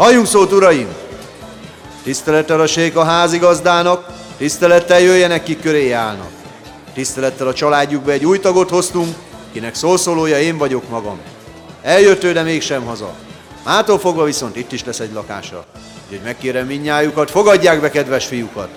Halljunk szót, uraim! Tisztelettel a sék a házigazdának, tisztelettel jöjjenek, kik köré állnak. Tisztelettel a családjukba egy új tagot hoztunk, kinek szószólója én vagyok magam. Eljött ő, de mégsem haza. Mától fogva viszont itt is lesz egy lakása. Úgyhogy megkérem minnyájukat, fogadják be kedves fiúkat!